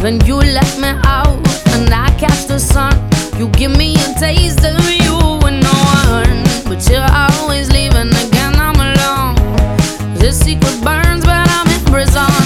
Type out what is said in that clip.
When you let me out and I catch the sun, you give me a taste of you and no one. But you're always leaving again, I'm alone. The secret burns, but I'm in prison.